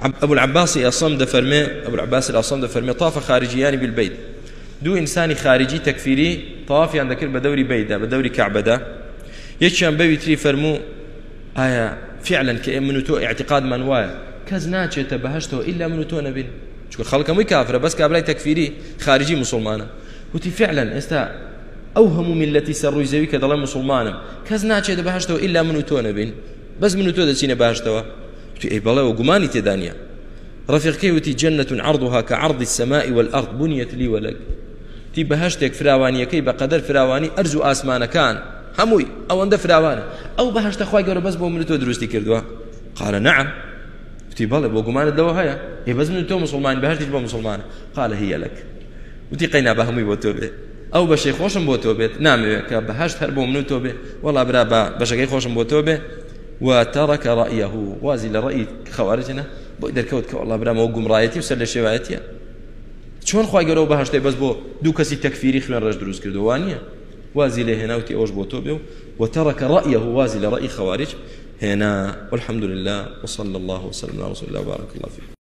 أبو العباس أصم دفرمي أبو العباس الأصم دفرمي طاف خارجيان بالبيت دو إنساني خارجي تكفيري طاف عندك بدوري بيدا بدوري كعبدا يشان بيوي تري فرمو آية فعلا كأمن تو اعتقاد من وايا كزنا چێتە بەهشتەوە إلا من تۆ نەبین چکە خەڵکەمووی کافرە بەس کابرای تەکفیری خارجی مسلمانە وتی فعلا ئێستا ئەو هەموو میلەتی سەرڕووی زەوی کە دەڵێ مسلمانم کەس ناچێتە بەهشتەوە إلا من تۆ نەبین بەس من تۆ دەچینە باشتەوە تو ئەی بەڵێەوە گومانی تێدانە ڕفیقەکەی وتی جەنەتون عرضها کە عرضی سەمائی والأرض بنیت لی وەلەک تی بە هەشتێک فراوانیەکەی بە قەدەر فراوانی ئەرز و ئاسمانەکان هەمووی ئەوەندە فراوانە ئەو بە هەشتە خخوای گەورە بەس بۆ من تۆ دروستی کردووە قالە نعم وتی بەڵێ بۆ گومانت لەوە هەیە هێ بەز من تۆ مسلمان بەهشتیش بۆ مسلمانە قالە هەیە لەک وتی قەینا بە هەمووی بۆ تۆ بێ ئەو بەشەی خۆشم بۆ تۆ بێت نامەوێت کە بەهشت هەر بۆ من تۆ بێ وەڵا برا بە بەشەکەی خۆشم بۆ تۆ بێ وتەڕەکە ڕائیه وازی لە ڕێی خەوارجنە بۆی دەرکەوت کە وڵا برامەوە گومڕایەتی و سەر لە شێوایەتە چۆن خخوای گەرەوە بەهشتی بەس بۆ دوو کەسی تەکفیری خوێن ڕێژ دروست کردووە نیە وازی لە هێناوتی ئەوش بۆ تۆ بێ و وتەڕەکە ڕائیه وازی لە ڕێی خەوارج هێنا والحمد لله وصلى الله وسلم على رسول الله وبارك الله فيه